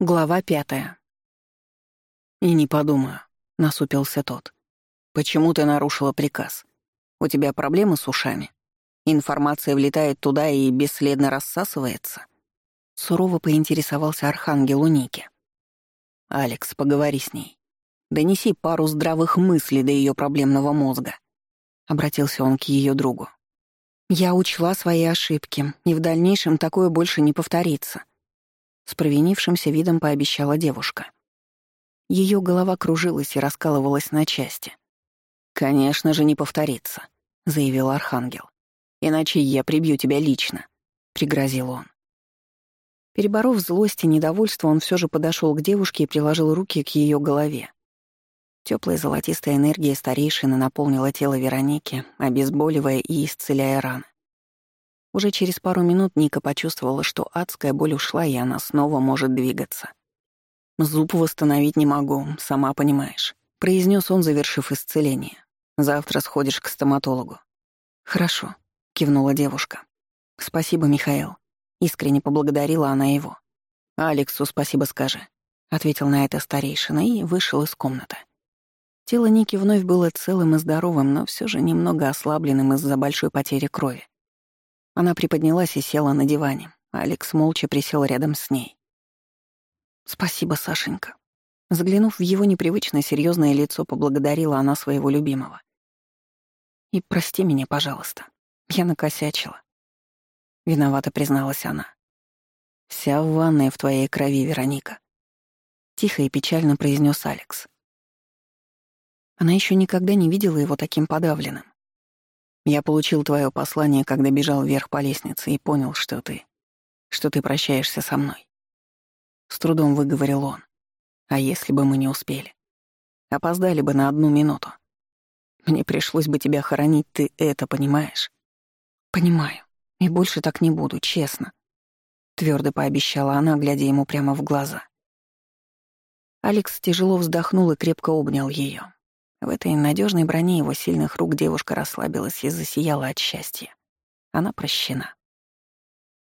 Глава пятая. «И не подумаю», — насупился тот. «Почему ты нарушила приказ? У тебя проблемы с ушами? Информация влетает туда и бесследно рассасывается?» Сурово поинтересовался Архангел у Ники. «Алекс, поговори с ней. Донеси пару здравых мыслей до ее проблемного мозга», — обратился он к ее другу. «Я учла свои ошибки, и в дальнейшем такое больше не повторится», — с провинившимся видом пообещала девушка. Ее голова кружилась и раскалывалась на части. «Конечно же, не повторится», — заявил Архангел. «Иначе я прибью тебя лично», — пригрозил он. Переборов злость и недовольство, он все же подошел к девушке и приложил руки к ее голове. Теплая золотистая энергия старейшины наполнила тело Вероники, обезболивая и исцеляя раны. Уже через пару минут Ника почувствовала, что адская боль ушла, и она снова может двигаться. «Зуб восстановить не могу, сама понимаешь», — произнес он, завершив исцеление. «Завтра сходишь к стоматологу». «Хорошо», — кивнула девушка. «Спасибо, Михаил». Искренне поблагодарила она его. «Алексу спасибо скажи», — ответил на это старейшина и вышел из комнаты. Тело Ники вновь было целым и здоровым, но все же немного ослабленным из-за большой потери крови. Она приподнялась и села на диване. Алекс молча присел рядом с ней. «Спасибо, Сашенька». Заглянув в его непривычно серьезное лицо, поблагодарила она своего любимого. «И прости меня, пожалуйста. Я накосячила». Виновато призналась она. «Вся ванная в твоей крови, Вероника», — тихо и печально произнес Алекс. Она еще никогда не видела его таким подавленным. Я получил твое послание, когда бежал вверх по лестнице, и понял, что ты... что ты прощаешься со мной. С трудом выговорил он. А если бы мы не успели? Опоздали бы на одну минуту. Мне пришлось бы тебя хоронить, ты это понимаешь? Понимаю. И больше так не буду, честно. Твердо пообещала она, глядя ему прямо в глаза. Алекс тяжело вздохнул и крепко обнял ее. В этой надежной броне его сильных рук девушка расслабилась и засияла от счастья. Она прощена.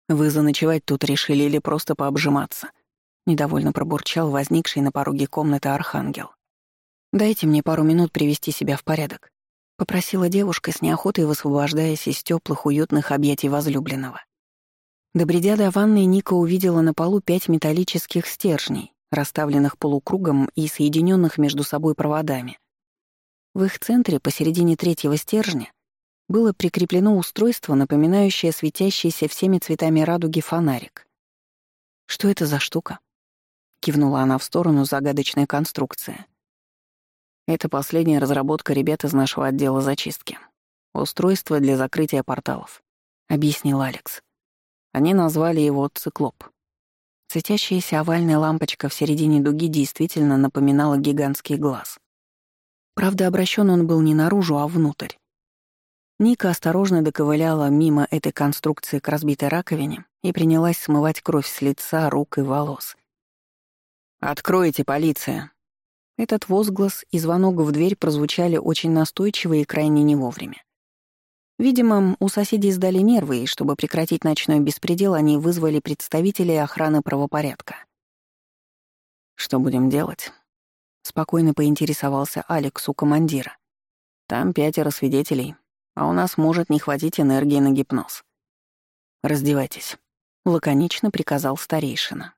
«Вы заночевать тут решили или просто пообжиматься?» — недовольно пробурчал возникший на пороге комнаты архангел. «Дайте мне пару минут привести себя в порядок», — попросила девушка с неохотой, высвобождаясь из теплых уютных объятий возлюбленного. Добредя до ванной, Ника увидела на полу пять металлических стержней, расставленных полукругом и соединенных между собой проводами. В их центре, посередине третьего стержня, было прикреплено устройство, напоминающее светящийся всеми цветами радуги фонарик. «Что это за штука?» — кивнула она в сторону загадочной конструкции. «Это последняя разработка ребят из нашего отдела зачистки. Устройство для закрытия порталов», — объяснил Алекс. Они назвали его «Циклоп». Светящаяся овальная лампочка в середине дуги действительно напоминала гигантский глаз. Правда, обращен он был не наружу, а внутрь. Ника осторожно доковыляла мимо этой конструкции к разбитой раковине и принялась смывать кровь с лица, рук и волос. «Откройте, полиция!» Этот возглас и звонок в дверь прозвучали очень настойчиво и крайне не вовремя. Видимо, у соседей сдали нервы, и чтобы прекратить ночной беспредел, они вызвали представителей охраны правопорядка. «Что будем делать?» Спокойно поинтересовался Алекс у командира. Там пятеро свидетелей, а у нас может не хватить энергии на гипноз. «Раздевайтесь», — лаконично приказал старейшина.